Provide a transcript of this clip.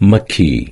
مكي